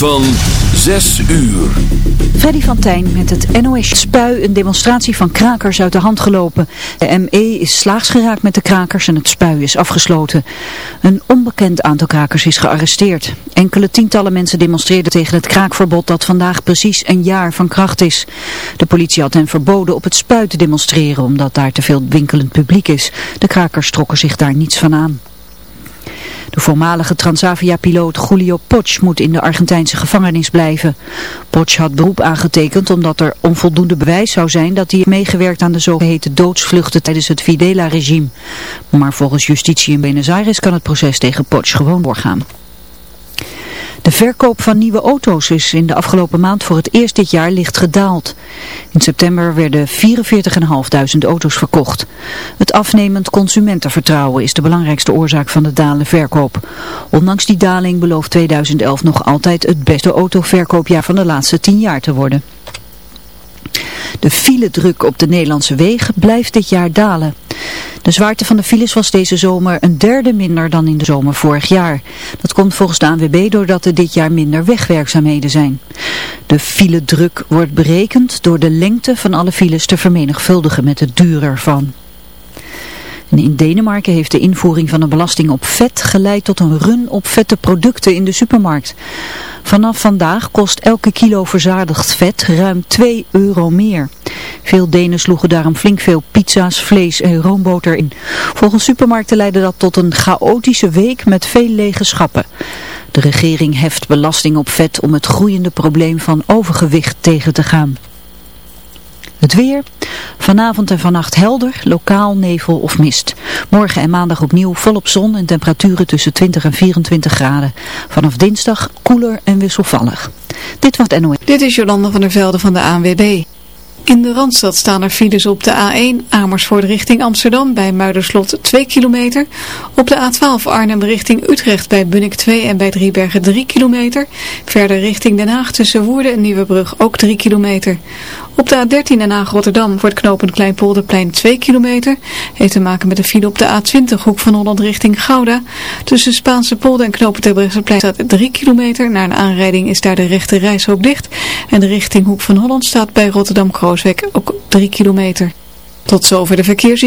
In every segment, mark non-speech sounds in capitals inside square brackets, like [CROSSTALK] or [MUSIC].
van 6 uur. Freddy van Tijn met het NOS Spui een demonstratie van krakers uit de hand gelopen. De ME is slaags geraakt met de krakers en het spui is afgesloten. Een onbekend aantal krakers is gearresteerd. Enkele tientallen mensen demonstreerden tegen het kraakverbod dat vandaag precies een jaar van kracht is. De politie had hen verboden op het spui te demonstreren omdat daar te veel winkelend publiek is. De krakers trokken zich daar niets van aan. De voormalige Transavia-piloot Julio Poch moet in de Argentijnse gevangenis blijven. Poch had beroep aangetekend omdat er onvoldoende bewijs zou zijn dat hij meegewerkt aan de zogeheten doodsvluchten tijdens het Videla-regime. Maar volgens justitie in Buenos Aires kan het proces tegen Poch gewoon doorgaan. De verkoop van nieuwe auto's is in de afgelopen maand voor het eerst dit jaar licht gedaald. In september werden 44.500 auto's verkocht. Het afnemend consumentenvertrouwen is de belangrijkste oorzaak van de dalende verkoop. Ondanks die daling belooft 2011 nog altijd het beste autoverkoopjaar van de laatste 10 jaar te worden. De file-druk op de Nederlandse wegen blijft dit jaar dalen. De zwaarte van de files was deze zomer een derde minder dan in de zomer vorig jaar. Dat komt volgens de ANWB doordat er dit jaar minder wegwerkzaamheden zijn. De file-druk wordt berekend door de lengte van alle files te vermenigvuldigen met de duur ervan in Denemarken heeft de invoering van een belasting op vet geleid tot een run op vette producten in de supermarkt. Vanaf vandaag kost elke kilo verzadigd vet ruim 2 euro meer. Veel Denen sloegen daarom flink veel pizza's, vlees en roomboter in. Volgens supermarkten leidde dat tot een chaotische week met veel lege schappen. De regering heft belasting op vet om het groeiende probleem van overgewicht tegen te gaan. Het weer. Vanavond en vannacht helder, lokaal nevel of mist. Morgen en maandag opnieuw volop zon en temperaturen tussen 20 en 24 graden. Vanaf dinsdag koeler en wisselvallig. Dit was NOS. Dit is Jolanda van der Velde van de ANWB. In de Randstad staan er files op de A1 Amersfoort richting Amsterdam bij Muiderslot 2 kilometer. Op de A12 Arnhem richting Utrecht bij Bunnik 2 en bij Driebergen 3 kilometer. Verder richting Den Haag tussen Woerden en Nieuwebrug ook 3 kilometer. Op de A13 Den Haag-Rotterdam wordt knopend Kleinpolderplein 2 kilometer. Heeft te maken met de file op de A20 Hoek van Holland richting Gouda. Tussen Spaanse polder en knopend Terbrechtseplein staat 3 kilometer. Na een aanrijding is daar de rechte reishoop dicht. En de richting Hoek van Holland staat bij Rotterdam-Krooswijk ook 3 kilometer. Tot zover de verkeers.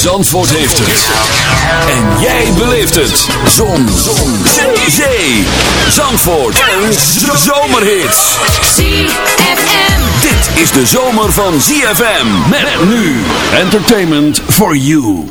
Zandvoort heeft het. En jij beleeft het. Zon. Zon. Zee. Zandvoort. Een zomerhit. ZFM. Dit is de zomer van ZFM. Met nu. Entertainment for you.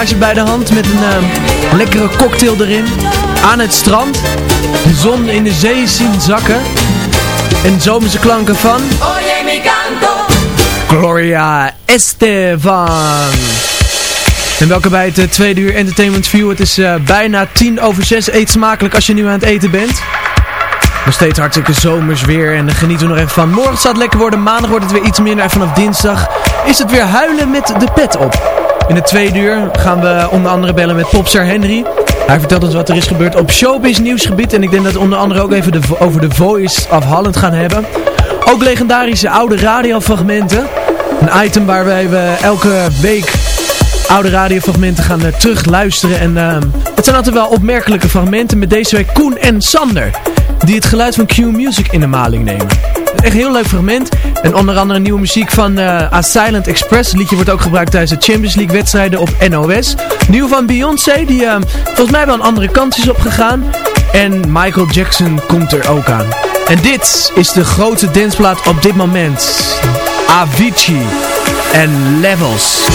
Glaasje bij de hand met een uh, lekkere cocktail erin. Aan het strand. De zon in de zee zien zakken. En zomerse klanken van... Gloria Estefan. En welkom bij het uh, tweede uur Entertainment View. Het is uh, bijna tien over zes. Eet smakelijk als je nu aan het eten bent. Nog steeds hartstikke zomers weer en genieten we nog even van. Morgen zal het lekker worden, maandag wordt het weer iets minder en vanaf dinsdag is het weer huilen met de pet op. In het tweede uur gaan we onder andere bellen met popstar Henry. Hij vertelt ons wat er is gebeurd op showbiz nieuwsgebied en ik denk dat we onder andere ook even de, over de Voice of gaan hebben. Ook legendarische oude radiofragmenten. Een item waar wij we elke week oude radiofragmenten gaan terug luisteren. En uh, het zijn altijd wel opmerkelijke fragmenten met deze week Koen en Sander die het geluid van Q-Music in de maling nemen. Echt een heel leuk fragment. En onder andere nieuwe muziek van uh, A Silent Express. Het liedje wordt ook gebruikt tijdens de Champions League wedstrijden op NOS. Nieuw van Beyoncé, die uh, volgens mij wel een andere kant is opgegaan. En Michael Jackson komt er ook aan. En dit is de grote dansplaat op dit moment. Avicii en Levels.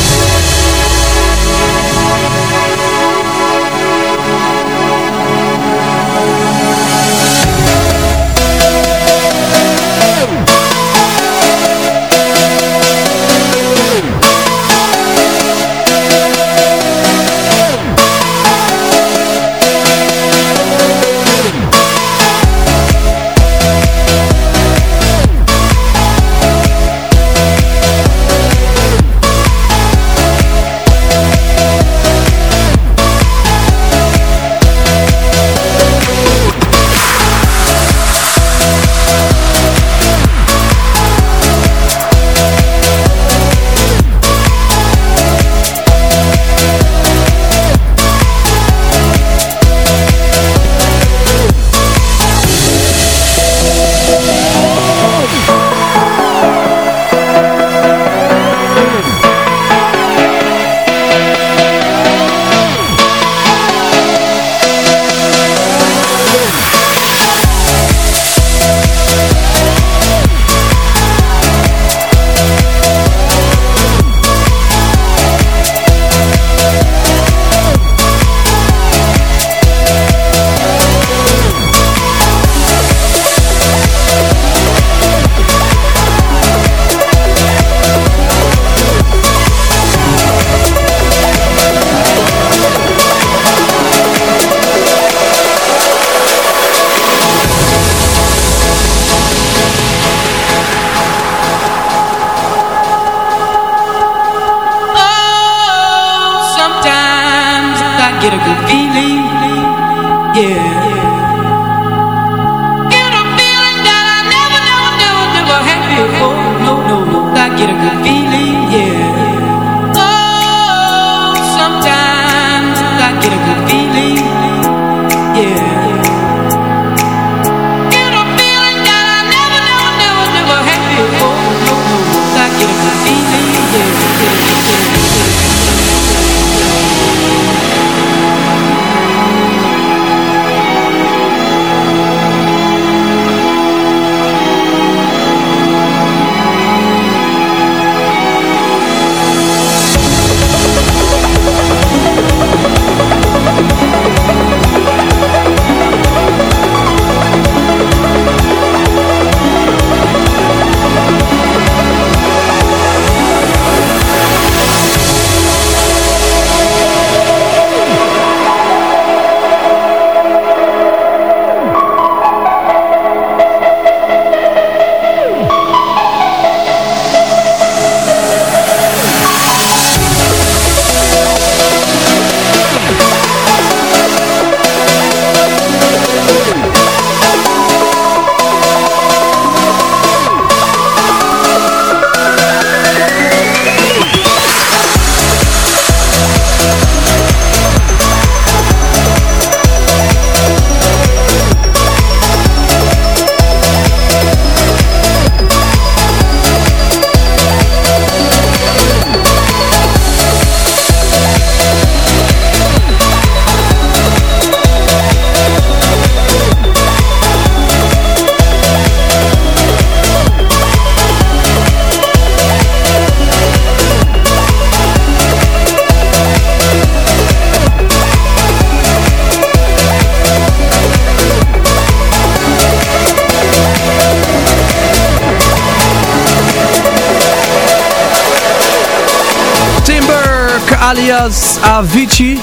Alias Avicii.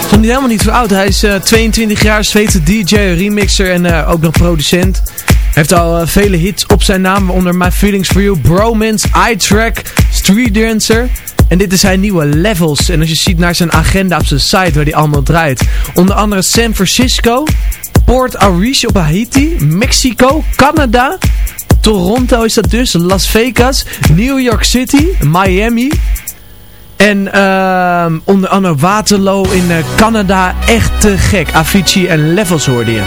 Vond hij helemaal niet zo oud. Hij is 22 jaar, Zweedse DJ, remixer en ook nog producent. Heeft al vele hits op zijn naam, onder My Feelings For You, Bromance, iTrack, Street Dancer... En dit is zijn nieuwe levels. En als je ziet naar zijn agenda op zijn site waar hij allemaal draait. Onder andere San Francisco, Port Arish op Haiti, Mexico, Canada, Toronto is dat dus, Las Vegas, New York City, Miami. En uh, onder andere Waterloo in uh, Canada. Echt te gek. Avicii en Levels hoorde je.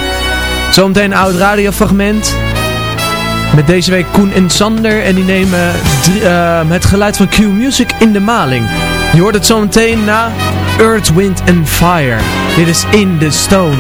Zometeen een oud radiofragment. Met deze week Koen en Sander. En die nemen uh, het geluid van Q-Music in de maling. Je hoort het zometeen na Earth, Wind and Fire. Dit is In the Stone.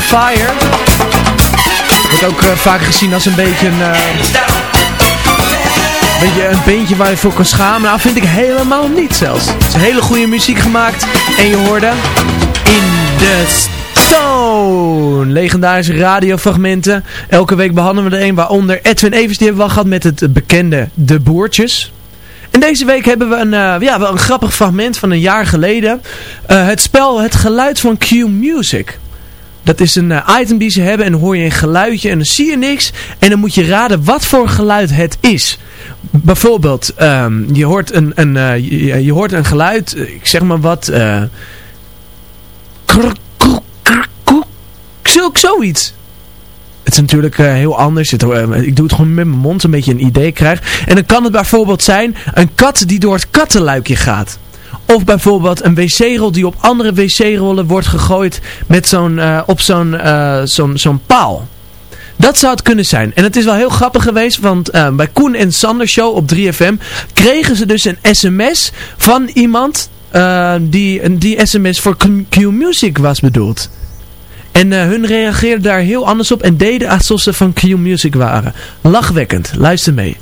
Fire. Wordt ook uh, vaak gezien als een beetje een... Uh, beetje een beentje waar je voor kan schamen. Nou, vind ik helemaal niet zelfs. Het is hele goede muziek gemaakt. En je hoorde In The Stone. Legendarische radiofragmenten. Elke week behandelen we er een, waaronder Edwin Evers, die hebben we al gehad met het bekende De Boertjes. En deze week hebben we een, uh, ja, wel een grappig fragment van een jaar geleden. Het spel Het Geluid van Q Music. Dat is een uh, item die ze hebben en dan hoor je een geluidje en dan zie je niks. En dan moet je raden wat voor geluid het is. Bijvoorbeeld, um, je, hoort een, een, je, je, hoort een geluid, ik zeg maar wat... Krr, krr, krr, zulk zoiets. Het is natuurlijk uh, heel anders. Uh, ik doe het gewoon met mijn mond, een beetje een idee krijg. En dan kan het bijvoorbeeld zijn een kat die door het kattenluikje gaat. Of bijvoorbeeld een wc-rol die op andere wc-rollen wordt gegooid met zo'n, uh, op zo'n, zo'n, zo'n paal. Dat zou het kunnen zijn. En het is wel heel grappig geweest, want uh, bij Koen en Sander Show op 3FM kregen ze dus een sms van iemand die, die sms voor Q-Music was bedoeld. En hun reageerden daar heel anders op en deden alsof ze van Q-Music waren. Lachwekkend. Luister mee.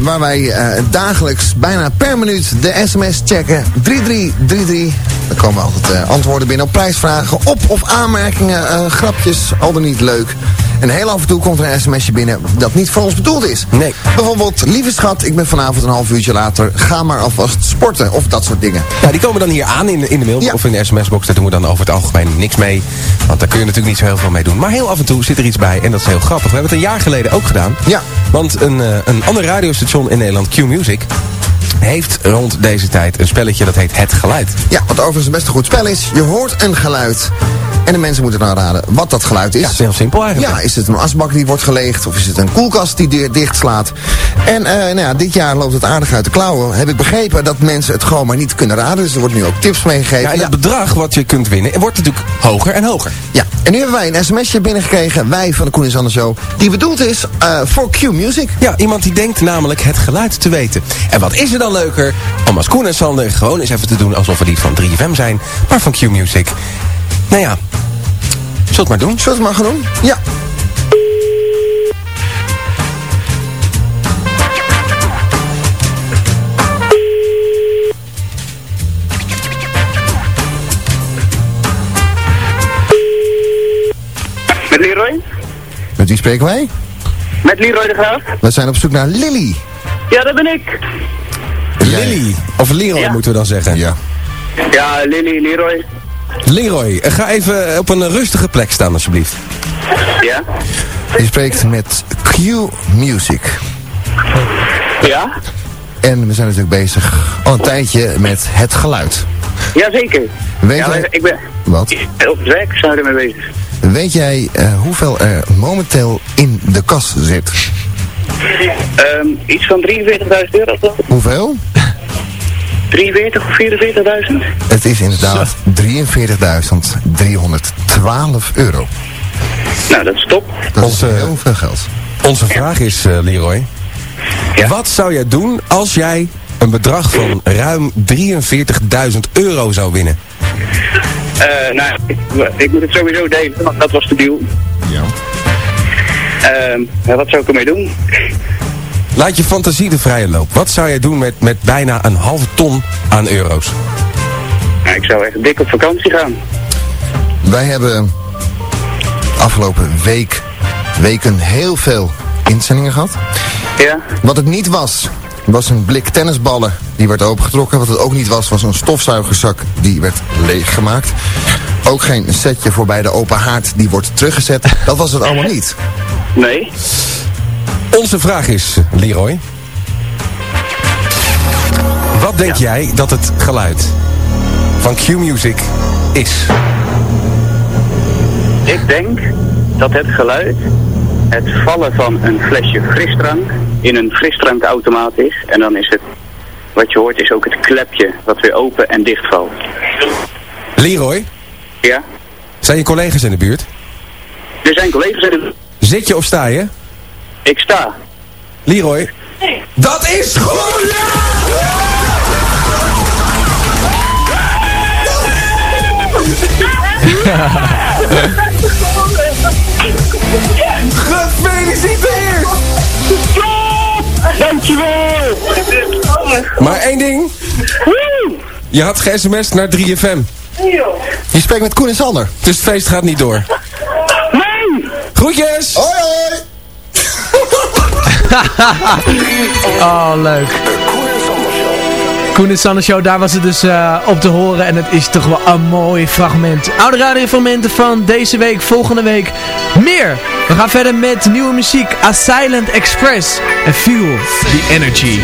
Waar wij uh, dagelijks bijna per minuut de sms checken. 3333. Dan komen altijd uh, antwoorden binnen op prijsvragen, op of aanmerkingen, uh, grapjes, al dan niet leuk. En heel af en toe komt er een sms'je binnen dat niet voor ons bedoeld is. Nee. Bijvoorbeeld, lieve schat, ik ben vanavond een half uurtje later. Ga maar alvast sporten. Of dat soort dingen. Ja, die komen dan hier aan in de, in de mail Ja. of in de sms-box. Daar doen we dan over het algemeen niks mee. Want daar kun je natuurlijk niet zo heel veel mee doen. Maar heel af en toe zit er iets bij en dat is heel grappig. We hebben het een jaar geleden ook gedaan. Ja. Want een, eh, een ander radiostation in Nederland, Q-Music... heeft rond deze tijd een spelletje dat heet Het Geluid. Ja, wat overigens een best een goed spel is. Je hoort een geluid. En de mensen moeten dan raden wat dat geluid is. Ja, is heel simpel eigenlijk. Ja, is het een asbak die wordt geleegd? Of is het een koelkast die di- dicht slaat? En eh, nou ja, dit jaar loopt het aardig uit de klauwen. Heb ik begrepen dat mensen het gewoon maar niet kunnen raden. Dus er wordt nu ook tips meegegeven. Ja, en het bedrag wat je kunt winnen wordt natuurlijk hoger en hoger. Ja, en nu hebben wij een sms'je binnengekregen. Wij van de Koen en Sander Show. Die bedoeld is eh, voor Q-Music. Ja, iemand die denkt namelijk het geluid te weten. En wat is er dan leuker om als Koen en Sander gewoon eens even te doen alsof we niet van 3FM zijn, maar van Q-Music. Nou ja, zult het maar doen. Zullen we het maar gaan doen? Ja. Met Leroy? Met wie spreken wij? Met Leroy de Graaf? We zijn op zoek naar Lily. Ja, dat ben ik. Lily, of Leroy Ja. moeten we dan zeggen. Ja. Ja, Lily, Leroy. Leroy, eh, ga even op een rustige plek staan alsjeblieft. Ja? Je spreekt met Q-Music. Ja? En we zijn natuurlijk bezig al een tijdje met het geluid. Jazeker. Weet Ja, jij- ik ben Wat? op het werk zijn we ermee bezig. Weet jij eh, hoeveel er momenteel in de kas zit? Ehm, iets van 43.000 euro toch? Hoeveel? [LAUGHS] 43 of 44.000? Het is inderdaad 43.312 euro. Nou, dat is top. Dat Onze- is heel veel geld. Onze vraag is, eh, Leroy. Ja. Wat zou jij doen als jij een bedrag van ruim 43.000 euro zou winnen? Eh, nou, ik, ik moet het sowieso delen, want dat was de deal. Ja. Ehm, ja, wat zou ik ermee doen? Laat je fantasie de vrije loop. Wat zou jij doen met, met bijna een halve ton aan euro's? Nou, ik zou echt dik op vakantie gaan. Wij hebben afgelopen week, weken heel veel inzendingen gehad. Ja? Wat het niet was, was een blik tennisballen. Die werd opengetrokken. Wat het ook niet was, was een stofzuigerzak. Die werd leeggemaakt. Ook geen setje voor bij de open haard. Die wordt teruggezet. Dat was het allemaal niet. Nee? Onze vraag is, Leroy. Wat denk jij dat het geluid van Q-Music is? Ik denk dat het geluid het vallen van een flesje frisdrank in een frisdrankautomaat is. En dan is het, wat je hoort, is ook het klepje wat weer open en dicht valt. Leroy, Ja? zijn je collega's in de buurt? Er zijn collega's in de... Zit je of sta je? Ik sta. Leroy? Dat is goed! Gefeliciteerd! Dankjewel! Maar één ding. Je had ge-sms naar 3FM. Je spreekt met Koen en Sander. Dus het feest gaat niet door. Nee! Groetjes! Hoi hoi! [LAUGHS] oh, leuk. Koen en Sander Show, daar was het dus uh, op te horen. En het is toch wel een mooi fragment. Oude radiofragmenten van deze week, volgende week meer. We gaan verder met nieuwe muziek. A Silent Express. En Feel the Energy.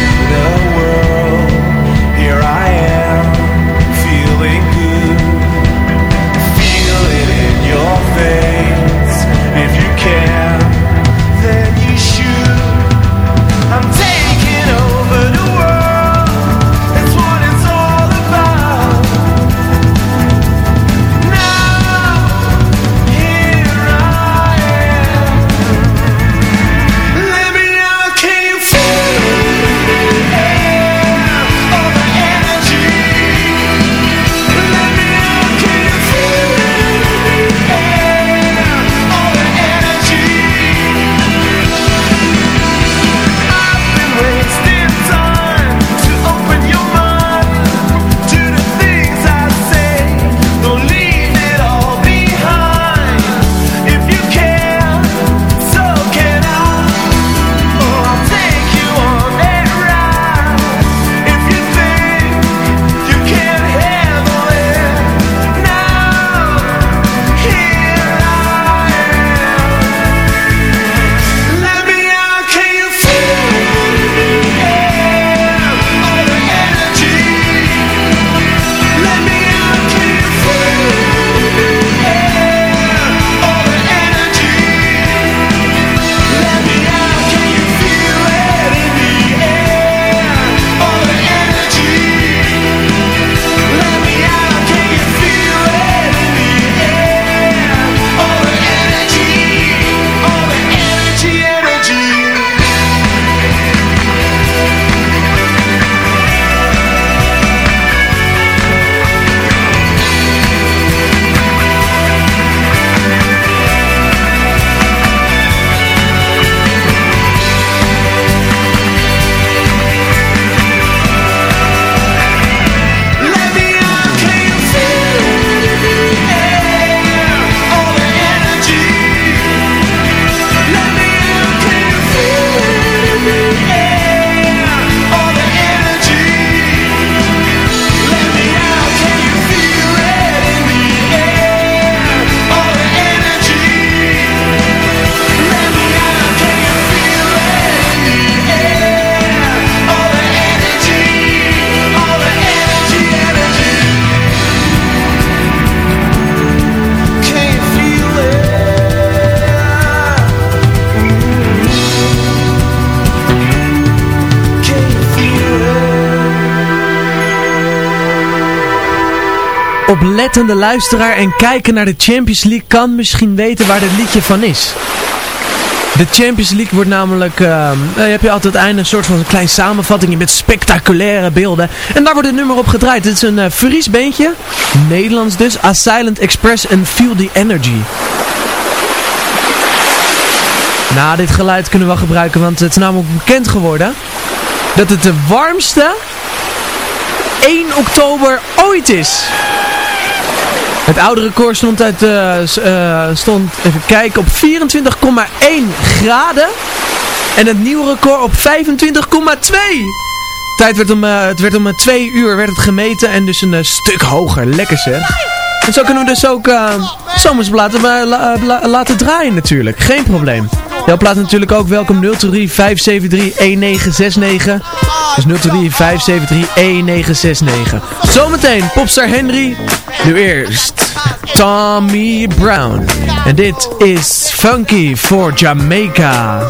Oplettende luisteraar en kijken naar de Champions League kan misschien weten waar dit liedje van is. De Champions League wordt namelijk, uh, je hebt je altijd einde een soort van een klein samenvatting met spectaculaire beelden. En daar wordt het nummer op gedraaid. Het is een uh, Fries beentje, Nederlands dus, A Express en Feel the Energy. Nou, dit geluid kunnen we wel gebruiken, want het is namelijk bekend geworden dat het de warmste 1 oktober ooit is. Het oude record stond, uit, eh, stond even kijken, op 24,1 graden. En het nieuwe record op 25,2. Tijd werd om, eh, het werd om 2 uur werd het gemeten en dus een stuk hoger. Lekker zeg. En zo kunnen we dus ook uh, zomers laten, la- la- laten draaien natuurlijk. Geen probleem. Jouw plaat natuurlijk ook welkom 023 573 1969. Dus 023 573 1969. Zometeen Popstar Henry. Nu eerst Tommy Brown. En dit is Funky for Jamaica.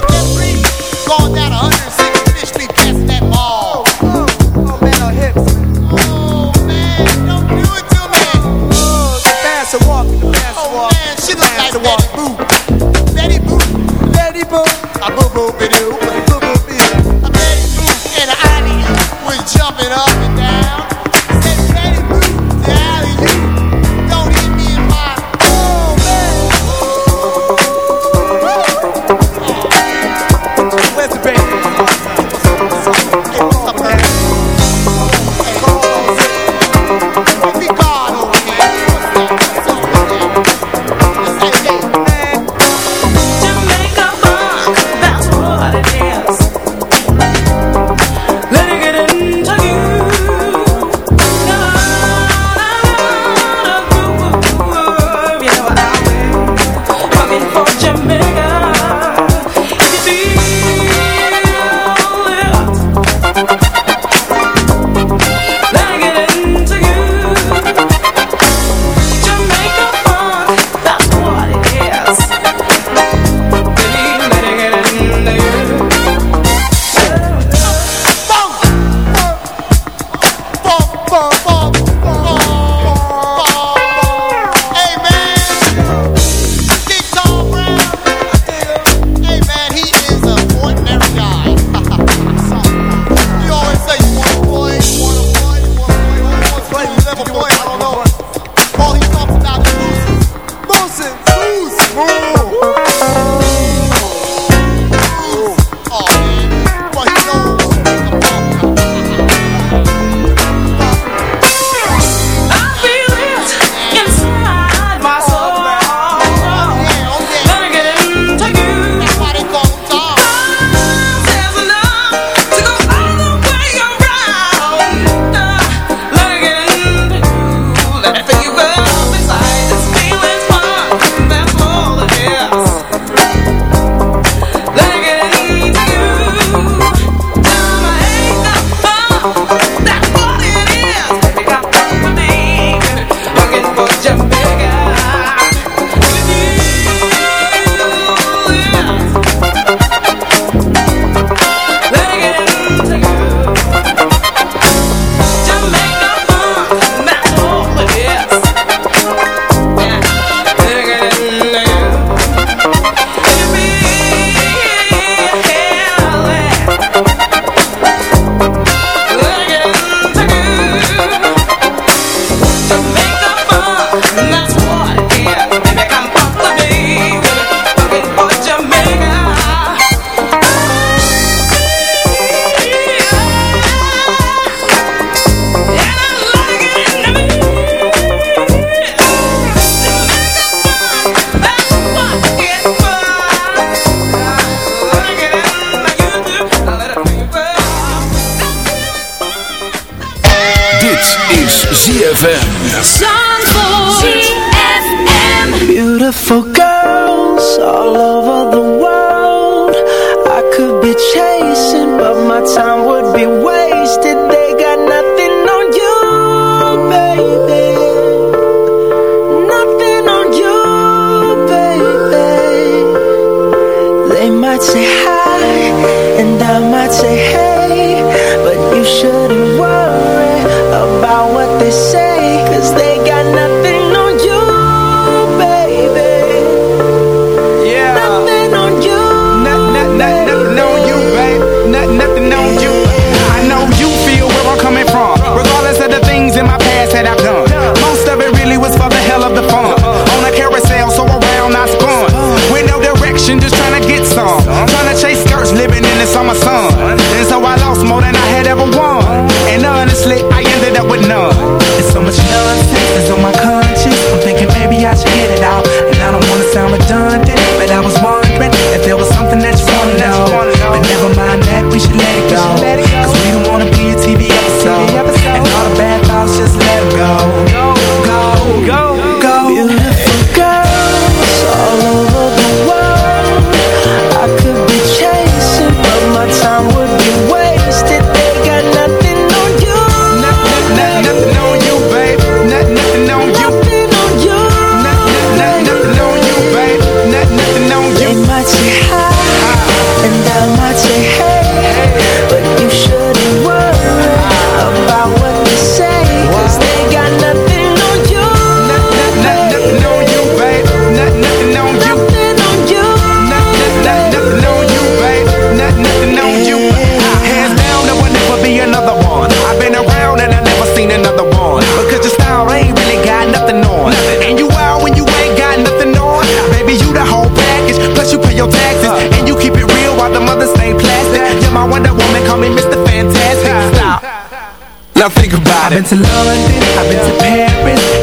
I've been to London, I've been to Paris.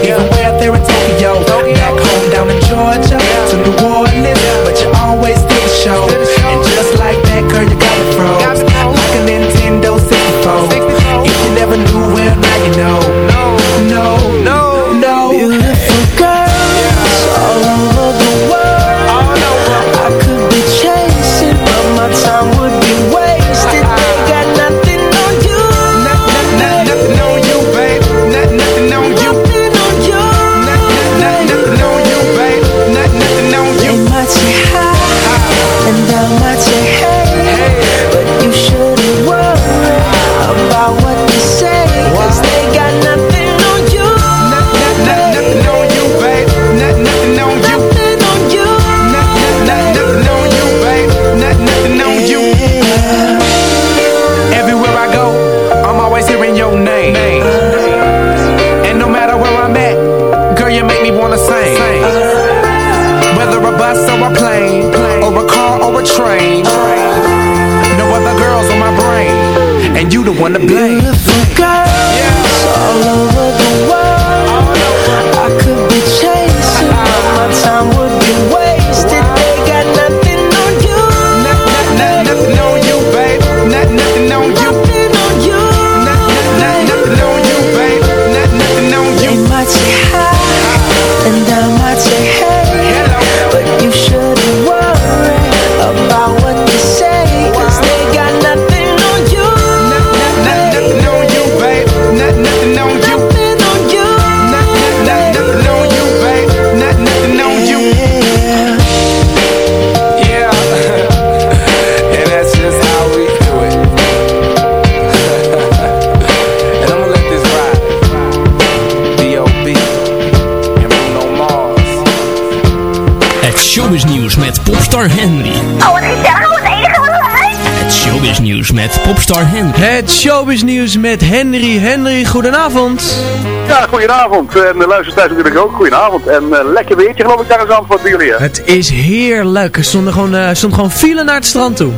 Showbiz Nieuws met Henry. Henry, goedenavond. Ja, goedenavond. En eh, de thuis natuurlijk ook. Goedenavond. En eh, lekker weertje geloof ik daar in antwoord bij jullie. Hè? Het is heerlijk. Er eh, stond gewoon, uh, gewoon file naar het strand toe.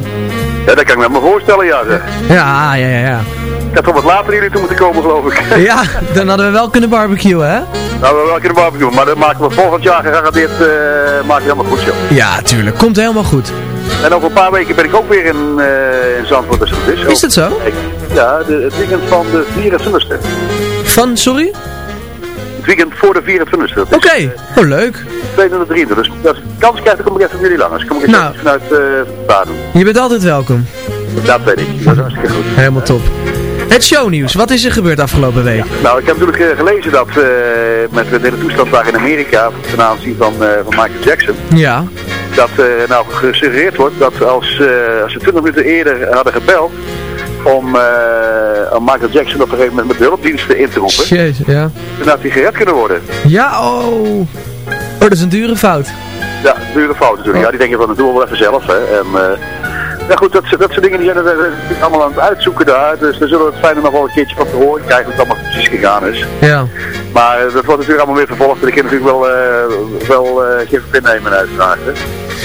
Ja, dat kan ik me voorstellen, ja zeg. Ja, ah, ja, ja, ja. Ik had toch wat later jullie toe moeten komen, geloof ik. [LAUGHS] Ja, dan hadden we wel kunnen barbecuen, hè? Nou, we wel kunnen barbecuen, maar dat maken we volgend jaar gegarandeerd uh, maakt helemaal goed, joh. Ja, tuurlijk. Komt helemaal goed. En over een paar weken ben ik ook weer in, in Zandvoort, als het is. Is dat zo? ja, de, het weekend van de 24 Van, sorry? Het weekend voor de 24ste. Oké, eh, oh leuk. 223, dus dat kans krijgt, dan kom ik even van jullie langs. Dus kom ik nou. even vanuit uh, Baden. Je bent altijd welkom. Dat weet ik, dat is hartstikke goed. Helemaal top. Het shownieuws, wat is er gebeurd afgelopen week? Nou, ik heb natuurlijk eh, gelezen dat met de hele toestand daar in Amerika ten aanzien van, van Michael Jackson. Ja. Dat nou gesuggereerd wordt dat als, als ze 20 minuten eerder hadden gebeld, om, eh, om Michael Jackson op een gegeven moment met hulpdiensten in te roepen, Jezus, ja. had hij gered kunnen worden. Ja, oh. Oh, dat is een dure fout. Ja, dure fout natuurlijk. Ja, die denken van dat doen we wel even zelf. Hè. En, eh, ja goed, dat, dat soort dingen die zijn er eh, allemaal aan het uitzoeken daar. Dus daar zullen we het fijne nog wel een keertje van te horen krijgen hoe het allemaal precies gegaan is. Ja. Maar dat wordt natuurlijk allemaal weer vervolgd. En ik kan natuurlijk wel, eh wel eh geen nemen uiteraard. Hè.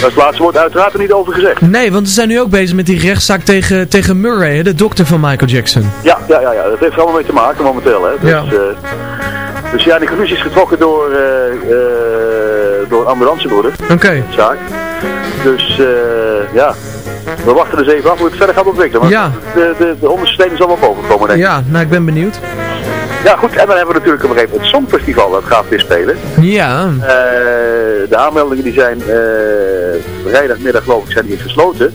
Dat is laatste woord uiteraard er niet over gezegd. Nee, want ze zijn nu ook bezig met die rechtszaak tegen, tegen Murray, hè, de dokter van Michael Jackson. Ja, ja, ja, ja, dat heeft er allemaal mee te maken momenteel. Hè. Dus, Ja. eh, dus ja, die conclusie is getrokken door, eh eh door ambulancebroeder. Oké. Zaak. Dus eh, ja, we wachten dus even af hoe het verder gaat ontwikkelen. Maar Ja. de, de, de ondersteuning zal wel boven komen, denk ik. Ja, nou ik ben benieuwd. Ja, goed. En dan hebben we natuurlijk op een gegeven moment het Songfestival. Dat gaat weer spelen. Ja. Eh, de aanmeldingen die zijn eh, vrijdagmiddag geloof ik zijn die gesloten.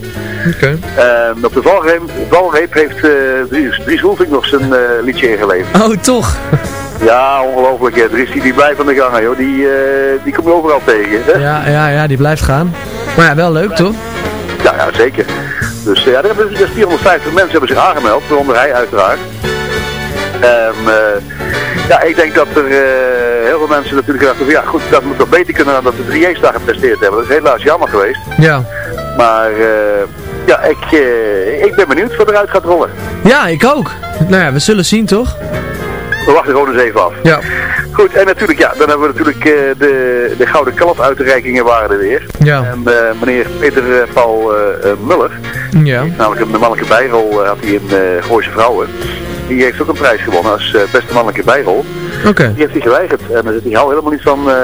Oké. Eh, op de valreep, valreep heeft Dries, Dries Roelvink nog zijn liedje ingeleverd. Oh, toch? Ja, ongelooflijk. hè. Dries die, die blijft aan de gang, joh. Die, die kom je overal tegen. Hè? Ja, ja, ja, die blijft gaan. Maar ja, wel leuk toch? Ja, ja, zeker. Dus ja, er hebben dus 450 mensen hebben zich aangemeld, waaronder hij uiteraard. Eh, ja, ik denk dat er eh, heel veel mensen natuurlijk dachten van ja goed, dat moet nog beter kunnen dan dat de 3 daar gepresteerd hebben. Dat is helaas jammer geweest. Ja. Maar eh, ja, ik, ik ben benieuwd wat eruit gaat rollen. Ja, ik ook. Nou ja, we zullen zien toch? We wachten gewoon eens even af. Ja. Goed, en natuurlijk, ja, dan hebben we natuurlijk de, de Gouden Kalf uitreikingen waren er weer. Ja. En meneer Peter Paul Muller, Ja. namelijk een mannelijke bijrol had hij in Gooise Vrouwen. Die heeft ook een prijs gewonnen als eh, beste mannelijke bijrol. Oké. Die heeft hij geweigerd. En zit hij hou helemaal niet van, eh,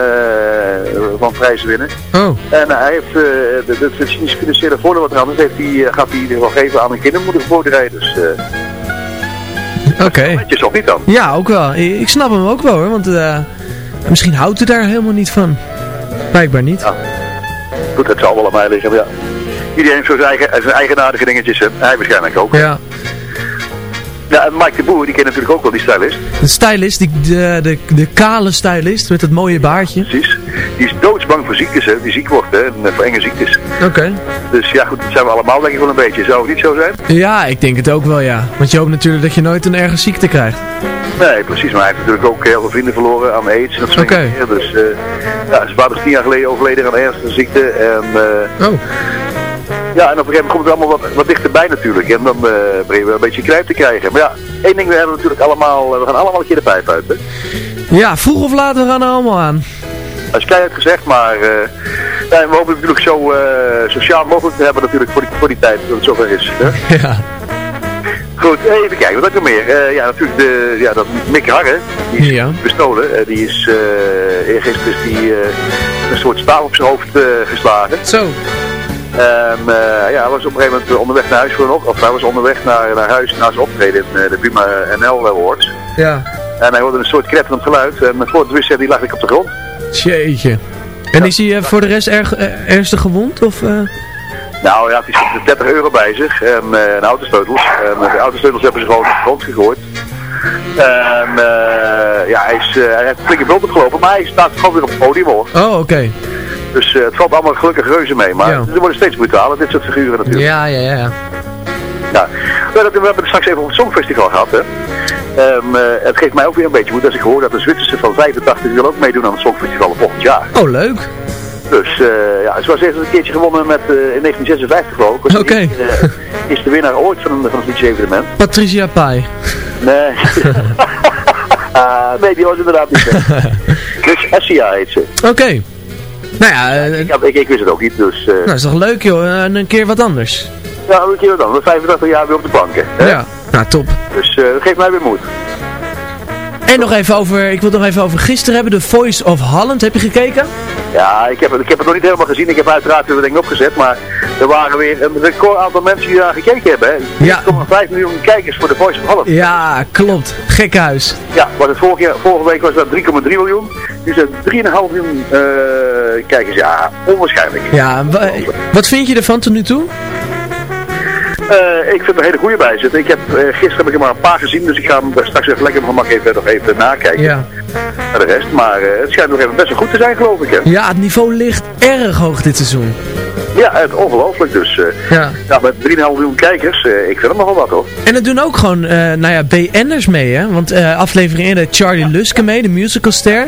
van prijzen winnen. Oh. En hij heeft de, het financiële voordeel wat er anders heeft, die uh, gaat hij in ieder geval geven aan een kindermoederboerderij. Dus Oké. netjes of niet dan? Ja, ook wel. Ik, snap hem ook wel hoor, want eh, misschien houdt hij daar helemaal niet van. Blijkbaar niet. Ja. Goed, het zal wel aan mij liggen, ja. Iedereen heeft zo zijn eigen, zijn eigenaardige dingetjes hij waarschijnlijk ook. Ja. Ja, en Mike de Boer, die ken je natuurlijk ook wel, die stylist. De stylist, die, de, de, de kale stylist met het mooie baardje. Precies. Die is doodsbang voor ziektes, hè, die ziek wordt, hè, en voor enge ziektes. Oké. Dus ja, goed, dat zijn we allemaal denk ik wel een beetje. Zou het niet zo zijn? Ja, ik denk het ook wel, ja. Want je hoopt natuurlijk dat je nooit een erge ziekte krijgt. Nee, precies. Maar hij heeft natuurlijk ook heel veel vrienden verloren aan aids en dat soort dingen. Dus uh, ja, zijn vader is tien jaar geleden overleden aan een ernstige ziekte. En, uh, oh. Ja, en op een gegeven moment komt het allemaal wat, wat dichterbij natuurlijk. En dan uh, begin je wel een beetje knijp te krijgen. Maar ja, één ding, we hebben natuurlijk allemaal, we gaan allemaal een keer de pijp uit. Hè? Ja, vroeg of laat, we gaan er allemaal aan. Dat is keihard gezegd, maar uh, ja, we hopen het natuurlijk zo uh, sociaal mogelijk te hebben natuurlijk voor die, voor die tijd dat het zover is. Hè? [LAUGHS] Ja. Goed, even kijken, wat heb ik meer? Uh, ja, natuurlijk de, ja, dat Mick Harre, die is ja. bestolen. Uh, die is, uh, eergisteren is die een soort staaf op zijn hoofd geslagen. Zo. En ja, hij was op een gegeven moment onderweg naar huis voor nog, of hij was onderweg naar, naar huis na zijn optreden in de Buma NL Awards. Ja. En hij hoorde een soort knetterend geluid en voor het wist die lag ik op de grond. Jeetje. En is hij voor de rest erg, ernstig gewond? Of, nou ja, hij had 30 euro bij zich en, uh, en autosleutels. En de autosleutels hebben ze gewoon op de grond gegooid. En ja, hij, is, hij heeft flinke bult opgelopen, maar hij staat gewoon weer op het podium hoor. Oh, oké. Okay. Dus het valt allemaal gelukkig reuze mee, maar ja. ze worden steeds brutaler, dit soort figuren natuurlijk. Ja, ja, ja. ja. We, hebben het straks even op het Songfestival gehad, hè. Um, het geeft mij ook weer een beetje moed als ik hoor dat de Zwitserse van 85 wil ook meedoen aan het Songfestival volgend jaar. Oh, leuk. Dus uh, ja, ze was eerst een keertje gewonnen met, uh, in 1956 geloof ik. Oké. Okay. Is, de winnaar ooit van een, van een liedje-evenement. Patricia Pai. Nee. [LAUGHS] nee, die was inderdaad niet. dus [LAUGHS] Essia heet ze. Oké. Okay. Nou ja, ik, ik, ik, wist het ook niet, dus... nou, dat is toch leuk joh, en een keer wat anders. Ja, een keer wat anders. 85 jaar weer op de banken. Hè? Ja, nou top. Dus dat geeft mij weer moed. En nog even over, ik wil het nog even over gisteren hebben, The Voice of Holland. Heb je gekeken? Ja, ik heb, het- ik heb het nog niet helemaal gezien. Ik heb uiteraard weer dingen opgezet, maar er waren weer een record aantal mensen die daar gekeken hebben. Hè. Ja. 1,5 miljoen kijkers voor de Voice of Holland. Ja, klopt. Gekhuis. Ja, was het vorige week was dat 3,3 miljoen. Het 3,5 miljoen eh, kijkers. Ja, onwaarschijnlijk. Ja, wa- wat vind je ervan tot nu toe? Eh, ik vind er een hele goede bij zitten. Ik heb, eh, gisteren heb ik er maar een paar gezien, dus ik ga hem straks even lekker op even, nog even nakijken. Ja. De rest. Maar eh, het schijnt nog even best wel goed te zijn, geloof ik. Hè. Ja, het niveau ligt erg hoog dit seizoen. Ja, het ongelooflijk. Dus eh, Ja. met 3,5 miljoen kijkers, eh, ik vind het nogal wat hoor. En het doen ook gewoon, nou ja, BN'ers mee, hè. Want aflevering 1 deed Charlie Luske mee, de musicalster.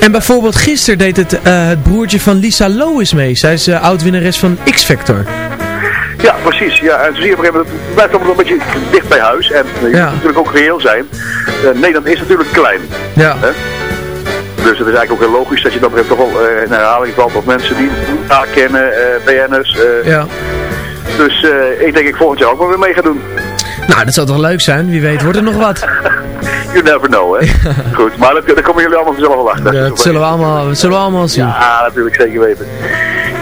En bijvoorbeeld gisteren deed het, het broertje van Lisa Lois mee. Zij is uh, oud-winnares van X-Factor. Ja, precies. Ja, en zo zie je op een gegeven moment, het blijft allemaal een beetje dicht bij huis. En eh, je Ja. moet natuurlijk ook reëel zijn. Eh, Nederland is natuurlijk klein. Ja. Hè? Dus het is eigenlijk ook heel logisch dat je dan toch wel eh, in herhaling valt op mensen die elkaar kennen, BN'ers. Ja. Dus ik denk ik volgend jaar ook wel weer mee ga doen. Nou, dat zou toch leuk zijn? Wie weet wordt er nog wat. [LAUGHS] You never know, hè. [LAUGHS] Goed, maar dat, dat komen jullie allemaal vanzelf wel achter. Dat zullen we allemaal, dat zullen we allemaal zien. Ja, natuurlijk, zeker weten.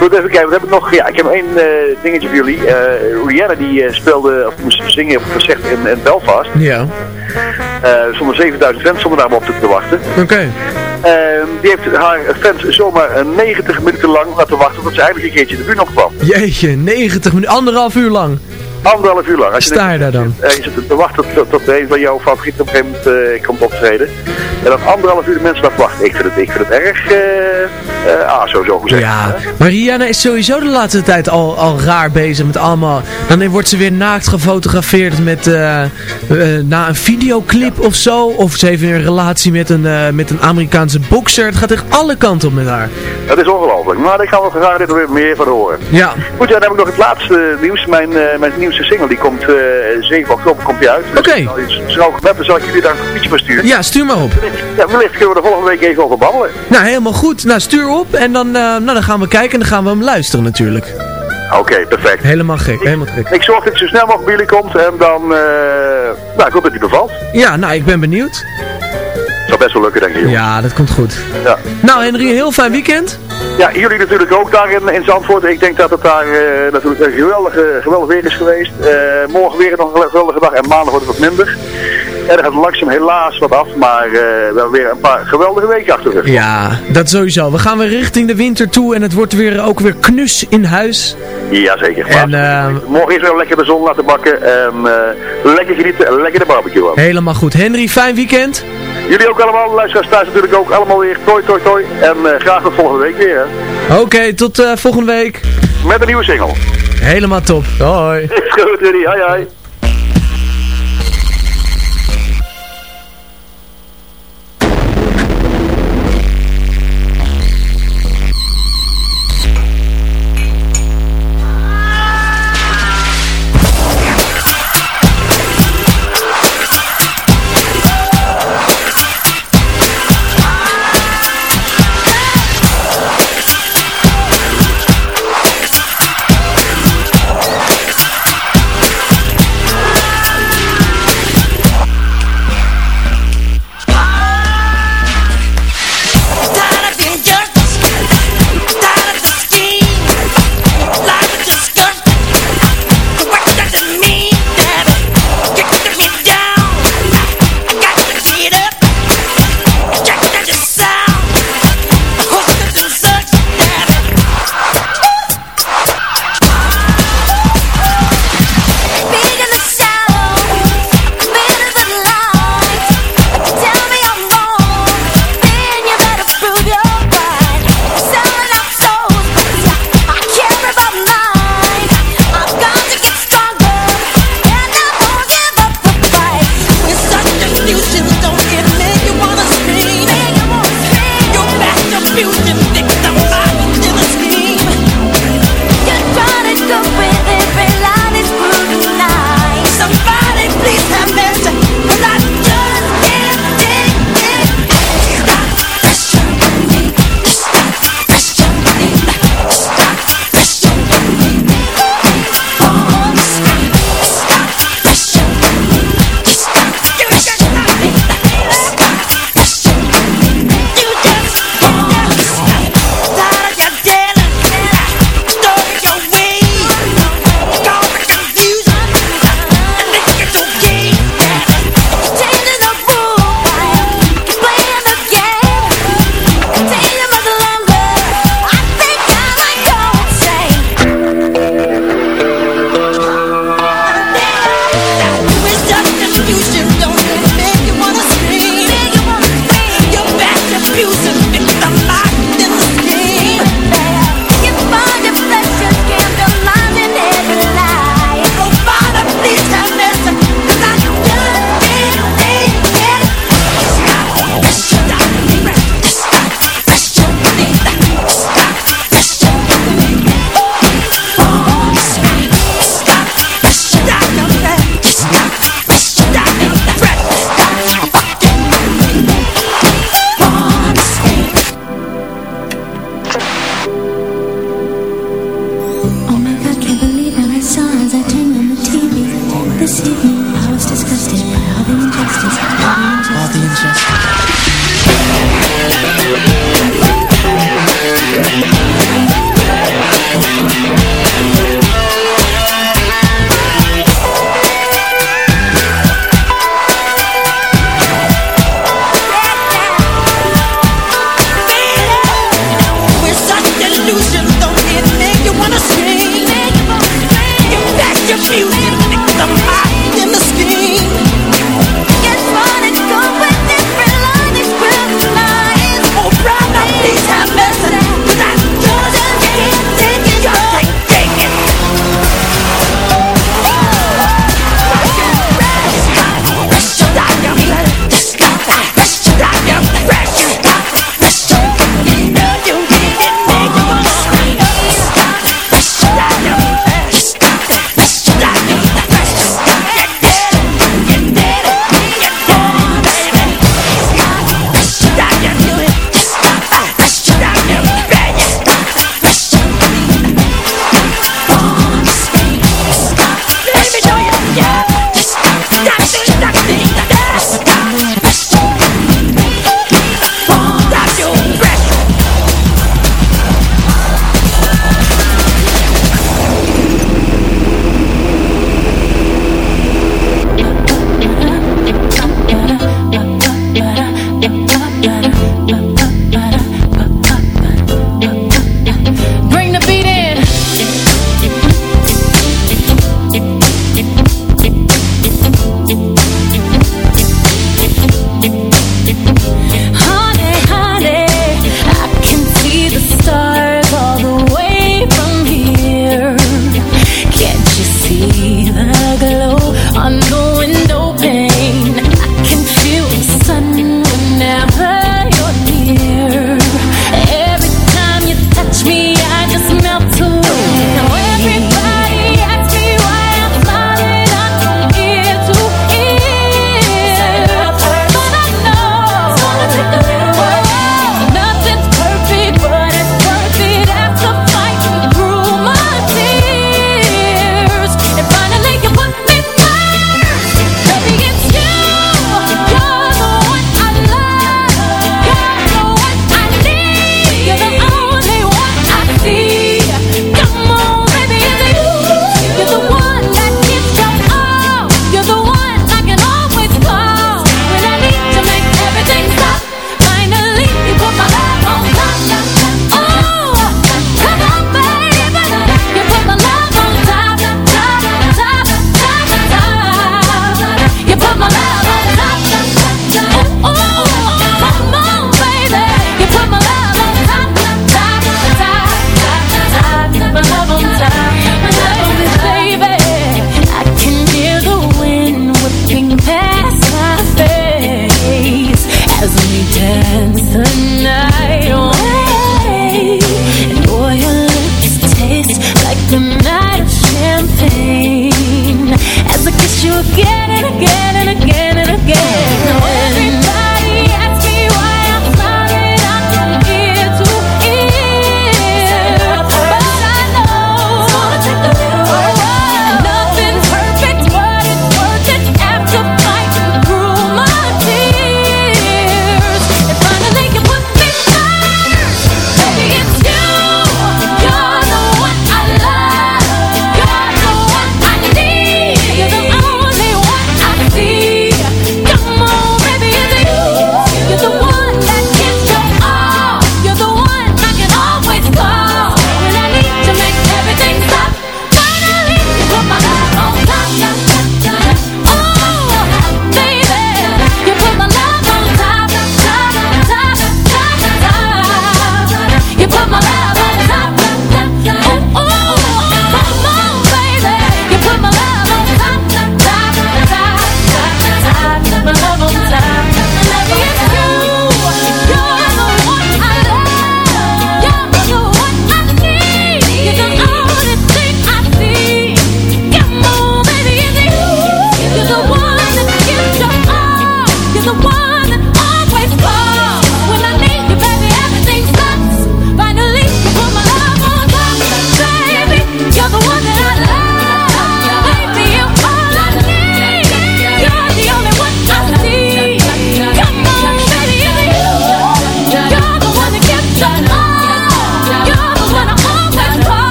Goed, even kijken, wat heb ik nog? Ja, ik heb één eh, dingetje voor jullie. Eh, Rihanna die eh, speelde, of moest zingen op een concert in, in Belfast. Ja. Er stonden 7000 fans stonden daar maar op te, te wachten. Oké. Ehm, die heeft haar fans zomaar eh, 90 minuten lang laten wachten tot ze eindelijk een keertje de buurt opkwam. Jeetje, 90 minuten, anderhalf uur lang. Anderhalf uur lang. Als je Sta je daar dan? Je zit te wachten tot, tot een van jouw favorieten op een gegeven moment komt optreden. En dan anderhalf uur de mensen laten wachten. Ik vind het, ik vind het erg, eh eh ah, zo, gezegd. Ja, maar Rihanna is sowieso de laatste tijd al, al raar bezig met allemaal... Dan wordt ze weer naakt gefotografeerd met, eh, eh, na een videoclip of zo. Of ze heeft weer een relatie met een, met een Amerikaanse bokser. Het gaat echt alle kanten op met haar. Dat is ongelooflijk. Maar ik ga wel graag dit er weer meer van horen. Ja. Goed, ja, dan heb ik nog het laatste nieuws. Mijn, mijn nieuwste single die komt eh 7 oktober komt die uit. Dus Oké. Dan zal ik jullie daar een fietsje van sturen. Ja, stuur maar op. Ja, wellicht kunnen we er volgende week even over babbelen. Nou, helemaal goed. Nou, stuur op en dan, eh, nou, dan gaan we kijken en dan gaan we hem luisteren natuurlijk. Oké, perfect. Helemaal gek, helemaal gek. Ik zorg dat het zo snel mogelijk bij jullie komt en dan, eh nou, ik hoop dat die bevalt. Ja, nou, ik ben benieuwd. Het zal best wel lukken, denk ik. jongen. Ja, dat komt goed. Ja. Nou, Henry, heel fijn weekend. Ja, jullie natuurlijk ook daar in, in Zandvoort. Ik denk dat het daar eh, natuurlijk een geweldige, geweldig weer is geweest. Morgen weer nog een geweldige dag en maandag wordt het wat minder. En dan gaat langzaam helaas wat af, maar eh, we hebben weer een paar geweldige weken achter de rug. Ja, dat sowieso. We gaan weer richting de winter toe en het wordt weer ook weer knus in huis. Jazeker. En eh, Morgen is weer lekker de zon laten bakken en eh, lekker genieten en lekker de barbecue aan. helemaal goed. Henry, fijn weekend. Jullie ook allemaal, luisteraars thuis natuurlijk ook allemaal weer. Toi, toi, toi. En graag tot volgende week weer. Oké, tot volgende week. Met een nieuwe single. Helemaal top. Hoi. [LAUGHS] Is goed, Rudy. Hoi, hoi.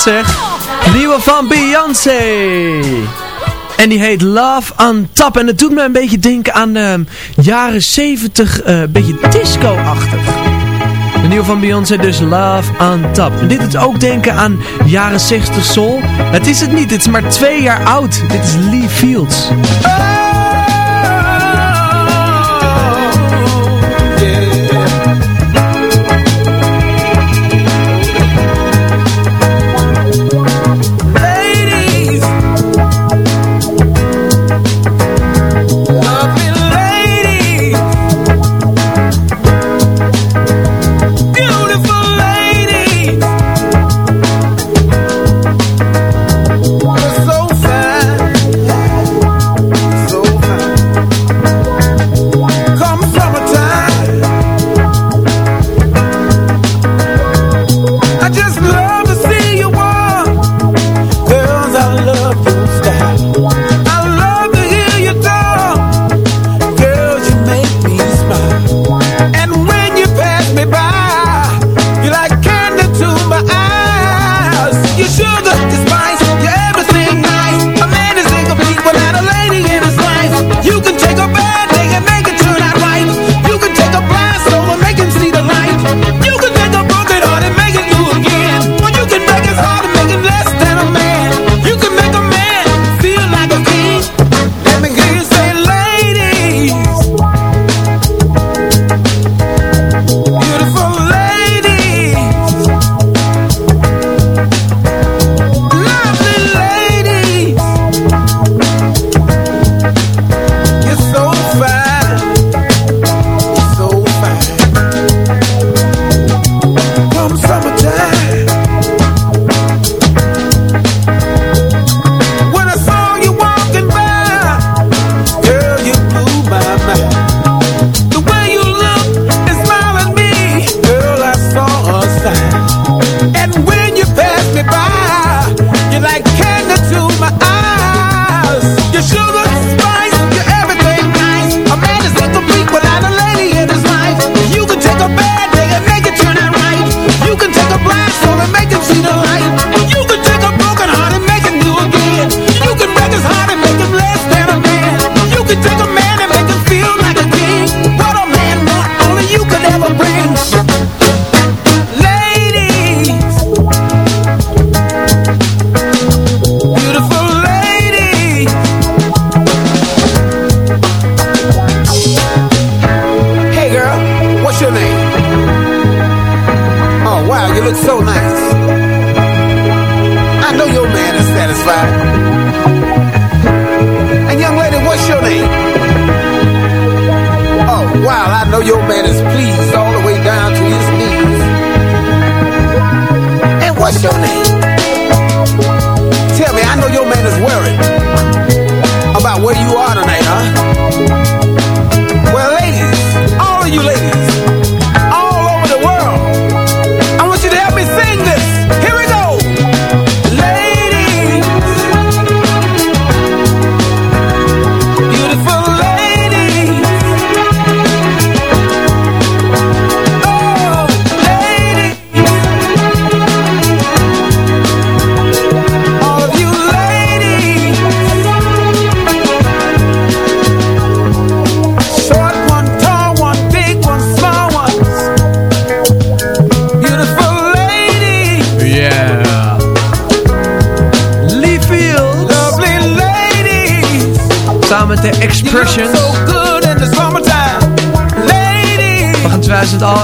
zeg. Nieuwe van Beyoncé. En die heet Love on Tap En het doet me een beetje denken aan ehm, jaren 70, eh, een beetje disco-achtig. De nieuwe van Beyoncé dus Love on Tap. En dit doet ook denken aan jaren 60 soul. Het is het niet, het is maar twee jaar oud. Dit is Lee Fields.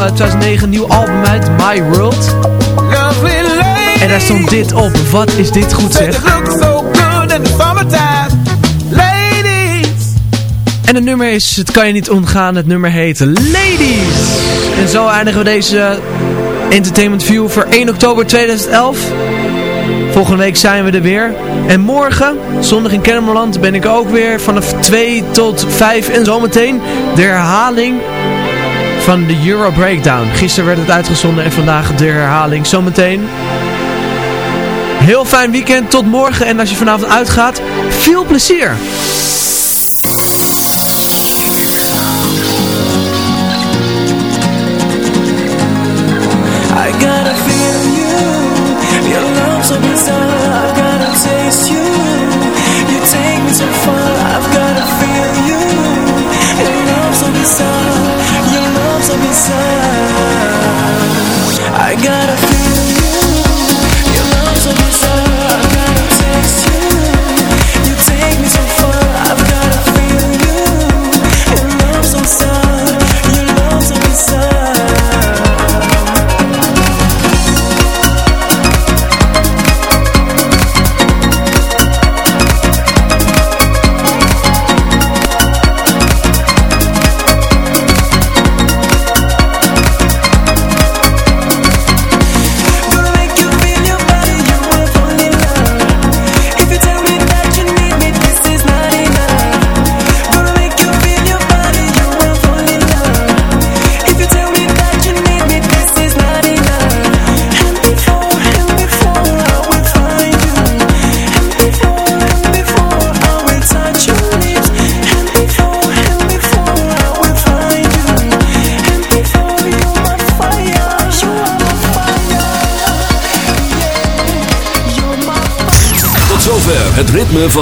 2009 nieuw album uit, My World. En daar stond dit op. Wat is dit goed zeg. En het nummer is, het kan je niet omgaan. het nummer heet Ladies. En zo eindigen we deze Entertainment View voor 1 oktober 2011. Volgende week zijn we er weer. En morgen, zondag in Kennemerland, ben ik ook weer vanaf 2 tot 5 en zometeen de herhaling van de Euro Breakdown. Gisteren werd het uitgezonden en vandaag de herhaling. Zometeen. Heel fijn weekend, tot morgen. En als je vanavond uitgaat, veel plezier!